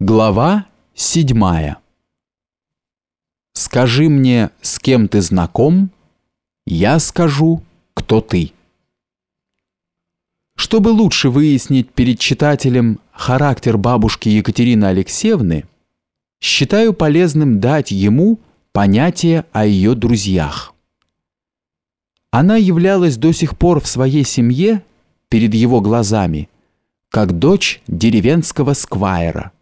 Глава седьмая Скажи мне, с кем ты знаком, я скажу, кто ты. Чтобы лучше выяснить перед читателем характер бабушки Екатерины Алексеевны, считаю полезным дать ему понятие о ее друзьях. Она являлась до сих пор в своей семье, перед его глазами, как дочь деревенского сквайра,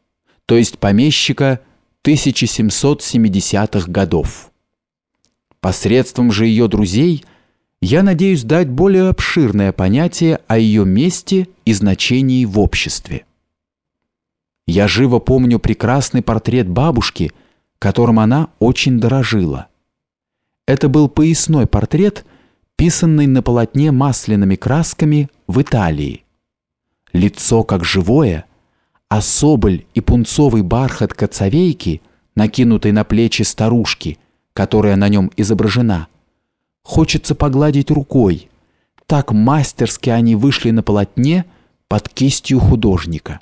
то есть помещика 1770-х годов. Посредством же ее друзей я надеюсь дать более обширное понятие о ее месте и значении в обществе. Я живо помню прекрасный портрет бабушки, которым она очень дорожила. Это был поясной портрет, писанный на полотне масляными красками в Италии. Лицо как живое – а соболь и пунцовый бархат коцовейки, накинутой на плечи старушки, которая на нем изображена, хочется погладить рукой. Так мастерски они вышли на полотне под кистью художника.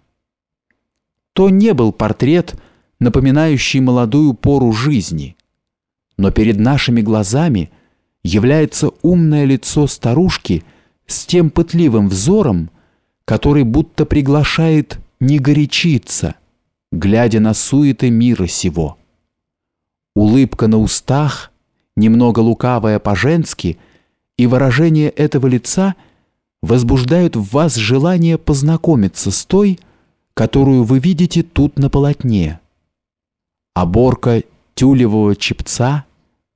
То не был портрет, напоминающий молодую пору жизни, но перед нашими глазами является умное лицо старушки с тем пытливым взором, который будто приглашает не горячиться, глядя на суеты мира сего. Улыбка на устах, немного лукавая по-женски, и выражение этого лица возбуждают в вас желание познакомиться с той, которую вы видите тут на полотне. Оборка тюлевого чепца,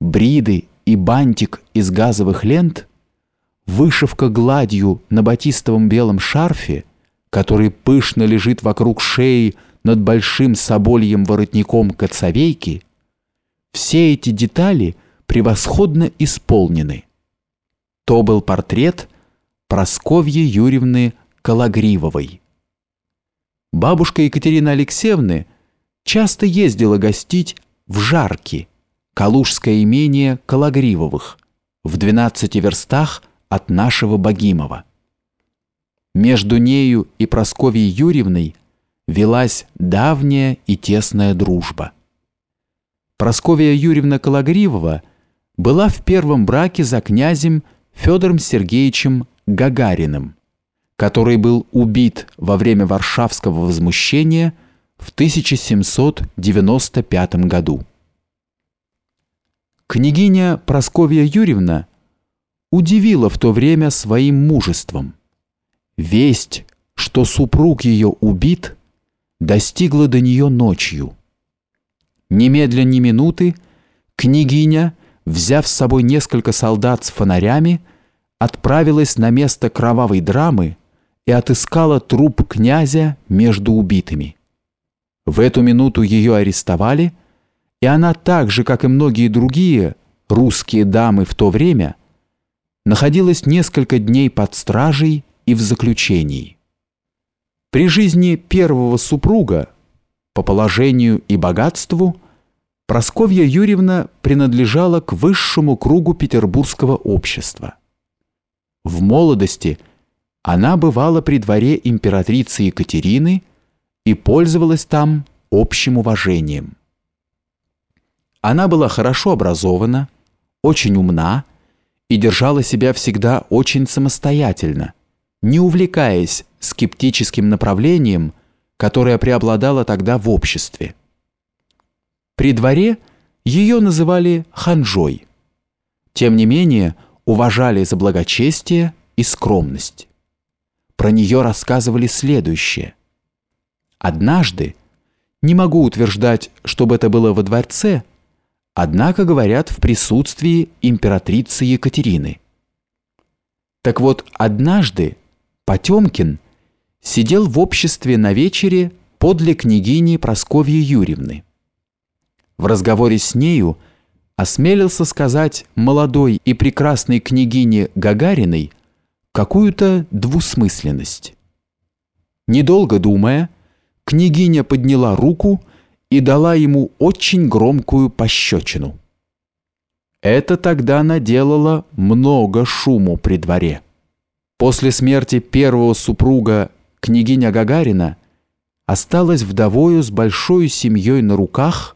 бриды и бантик из газовых лент, вышивка гладью на батистовом белом шарфе — который пышно лежит вокруг шеи над большим собольем воротником коцовейки, все эти детали превосходно исполнены. То был портрет Просковьи Юрьевны Калагривовой. Бабушка Екатерины Алексеевны часто ездила гостить в Жарки, калужское имение Калагривовых, в 12 верстах от нашего Богимова. Между нею и Просковьей Юрьевной велась давняя и тесная дружба. Просковья Юрьевна Калагривова была в первом браке за князем Федором Сергеевичем Гагариным, который был убит во время Варшавского возмущения в 1795 году. Княгиня Просковья Юрьевна удивила в то время своим мужеством. Весть, что супруг ее убит, достигла до нее ночью. Немедленно ни минуты княгиня, взяв с собой несколько солдат с фонарями, отправилась на место кровавой драмы и отыскала труп князя между убитыми. В эту минуту ее арестовали, и она так же, как и многие другие русские дамы в то время, находилась несколько дней под стражей и в заключении. При жизни первого супруга, по положению и богатству, Просковья Юрьевна принадлежала к высшему кругу петербургского общества. В молодости она бывала при дворе императрицы Екатерины и пользовалась там общим уважением. Она была хорошо образована, очень умна и держала себя всегда очень самостоятельно – не увлекаясь скептическим направлением, которое преобладало тогда в обществе. При дворе ее называли ханжой. Тем не менее, уважали за благочестие и скромность. Про нее рассказывали следующее. Однажды, не могу утверждать, чтобы это было во дворце, однако говорят в присутствии императрицы Екатерины. Так вот, однажды Потемкин сидел в обществе на вечере подле княгини Просковьи Юрьевны. В разговоре с нею осмелился сказать молодой и прекрасной княгине Гагариной какую-то двусмысленность. Недолго думая, княгиня подняла руку и дала ему очень громкую пощечину. Это тогда наделало много шуму при дворе. После смерти первого супруга, княгиня Гагарина, осталась вдовою с большой семьей на руках